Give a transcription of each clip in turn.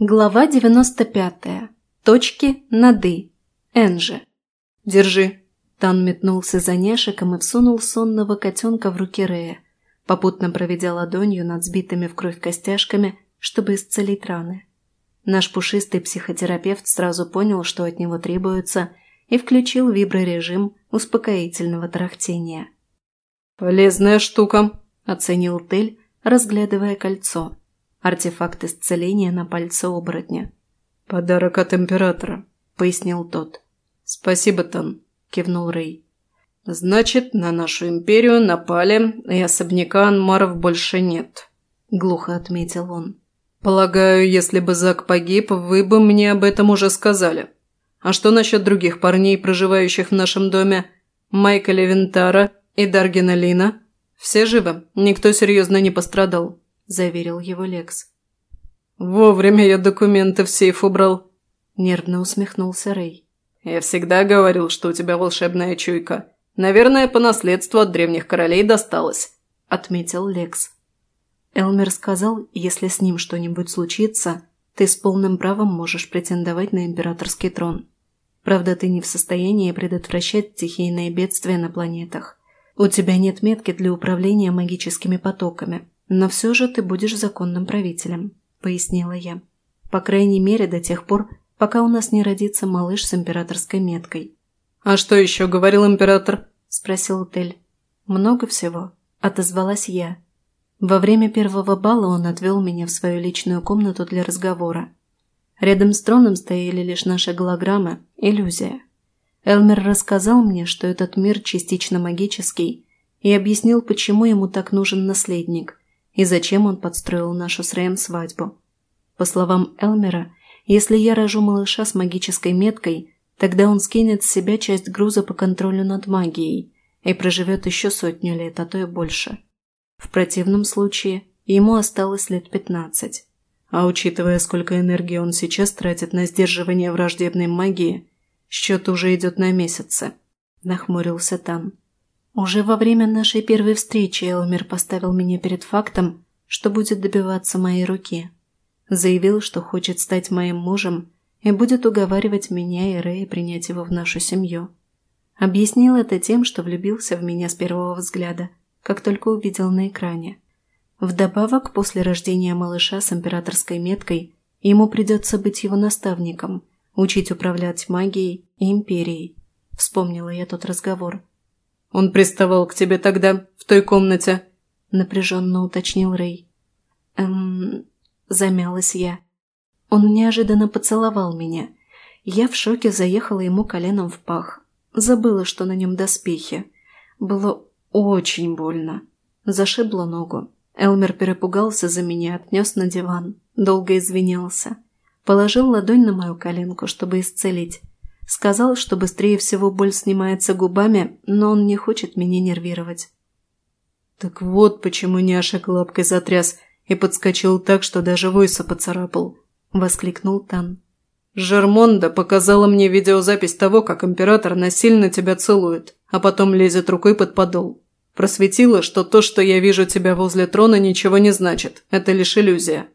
Глава 95. Точки над «и». Энжи. «Держи». Тан метнулся за няшиком и всунул сонного котенка в руки Рея, попутно проведя ладонью над сбитыми в кровь костяшками, чтобы исцелить раны. Наш пушистый психотерапевт сразу понял, что от него требуется, и включил виброрежим успокоительного тарахтения. «Полезная штука», – оценил Тель, разглядывая кольцо. Артефакт исцеления на пальце оборотня. «Подарок от императора», – пояснил тот. «Спасибо, Тан», – кивнул Рэй. «Значит, на нашу империю напали, и особняка Анмаров больше нет», – глухо отметил он. «Полагаю, если бы Зак погиб, вы бы мне об этом уже сказали. А что насчет других парней, проживающих в нашем доме? Майка Левентара и Даргина Лина? Все живы, никто серьезно не пострадал», – заверил его Лекс. «Вовремя я документы в сейф убрал», – нервно усмехнулся Рэй. «Я всегда говорил, что у тебя волшебная чуйка. Наверное, по наследству от древних королей досталось», – отметил Лекс. Элмер сказал, если с ним что-нибудь случится, ты с полным правом можешь претендовать на императорский трон. Правда, ты не в состоянии предотвращать стихийные бедствия на планетах. У тебя нет метки для управления магическими потоками, но все же ты будешь законным правителем», – пояснила я. «По крайней мере, до тех пор, пока у нас не родится малыш с императорской меткой». «А что еще говорил император?» – спросил Тель. «Много всего», – отозвалась я. Во время первого бала он отвел меня в свою личную комнату для разговора. Рядом с троном стояли лишь наши голограммы, иллюзия. Элмер рассказал мне, что этот мир частично магический, и объяснил, почему ему так нужен наследник, и зачем он подстроил нашу с Рэем свадьбу. По словам Элмера, если я рожу малыша с магической меткой, тогда он скинет с себя часть груза по контролю над магией и проживет еще сотню лет, а то и больше. В противном случае ему осталось лет пятнадцать. А учитывая, сколько энергии он сейчас тратит на сдерживание враждебной магии, Счет уже идет на месяцы», – нахмурился Тан. «Уже во время нашей первой встречи Элмер поставил меня перед фактом, что будет добиваться моей руки. Заявил, что хочет стать моим мужем и будет уговаривать меня и Рэя принять его в нашу семью. Объяснил это тем, что влюбился в меня с первого взгляда, как только увидел на экране. Вдобавок, после рождения малыша с императорской меткой, ему придется быть его наставником – учить управлять магией и империей. Вспомнила я тот разговор. «Он приставал к тебе тогда, в той комнате?» Напряженно уточнил Рэй. «Эм...» Замялась я. Он неожиданно поцеловал меня. Я в шоке заехала ему коленом в пах. Забыла, что на нем доспехи. Было очень больно. Зашибла ногу. Элмер перепугался за меня, отнес на диван. Долго извинялся. Положил ладонь на мою коленку, чтобы исцелить. Сказал, что быстрее всего боль снимается губами, но он не хочет меня нервировать. Так вот почему няшек лапкой затряс и подскочил так, что даже Войса поцарапал, воскликнул Тан. Жермонда показала мне видеозапись того, как император насильно тебя целует, а потом лезет рукой под подол. Просветила, что то, что я вижу тебя возле трона, ничего не значит. Это лишь иллюзия.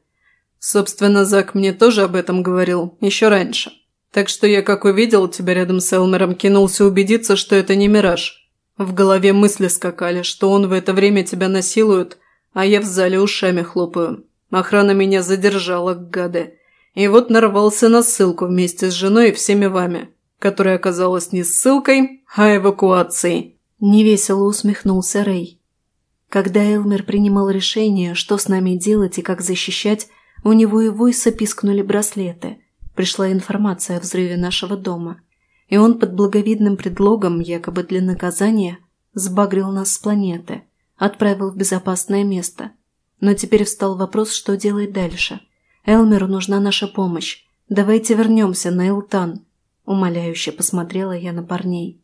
Собственно, Зак мне тоже об этом говорил, еще раньше. Так что я, как увидел тебя рядом с Элмером, кинулся убедиться, что это не мираж. В голове мысли скакали, что он в это время тебя насилует, а я в зале ушами хлопаю. Охрана меня задержала, гады. И вот нарвался на ссылку вместе с женой и всеми вами, которая оказалась не ссылкой, а эвакуацией. Невесело усмехнулся Рэй. Когда Элмер принимал решение, что с нами делать и как защищать, у него и Войса пискнули браслеты. Пришла информация о взрыве нашего дома. И он под благовидным предлогом, якобы для наказания, сбагрил нас с планеты, отправил в безопасное место. Но теперь встал вопрос, что делать дальше. Элмеру нужна наша помощь. Давайте вернемся на Элтан. Умоляюще посмотрела я на парней.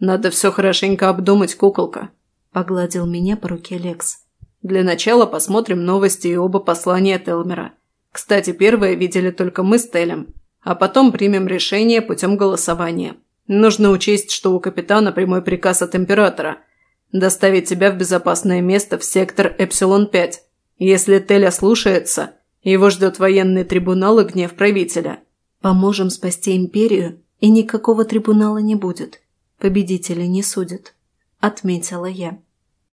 «Надо все хорошенько обдумать, куколка», – погладил меня по руке Лекс. Для начала посмотрим новости и оба послания Телмера. Кстати, первое видели только мы с Телем, а потом примем решение путем голосования. Нужно учесть, что у капитана прямой приказ от императора – доставить тебя в безопасное место в сектор Эпсилон-5. Если Тель ослушается, Его ждет военный трибунал и гнев правителя. Поможем спасти империю, и никакого трибунала не будет. Победители не судят», – отметила я.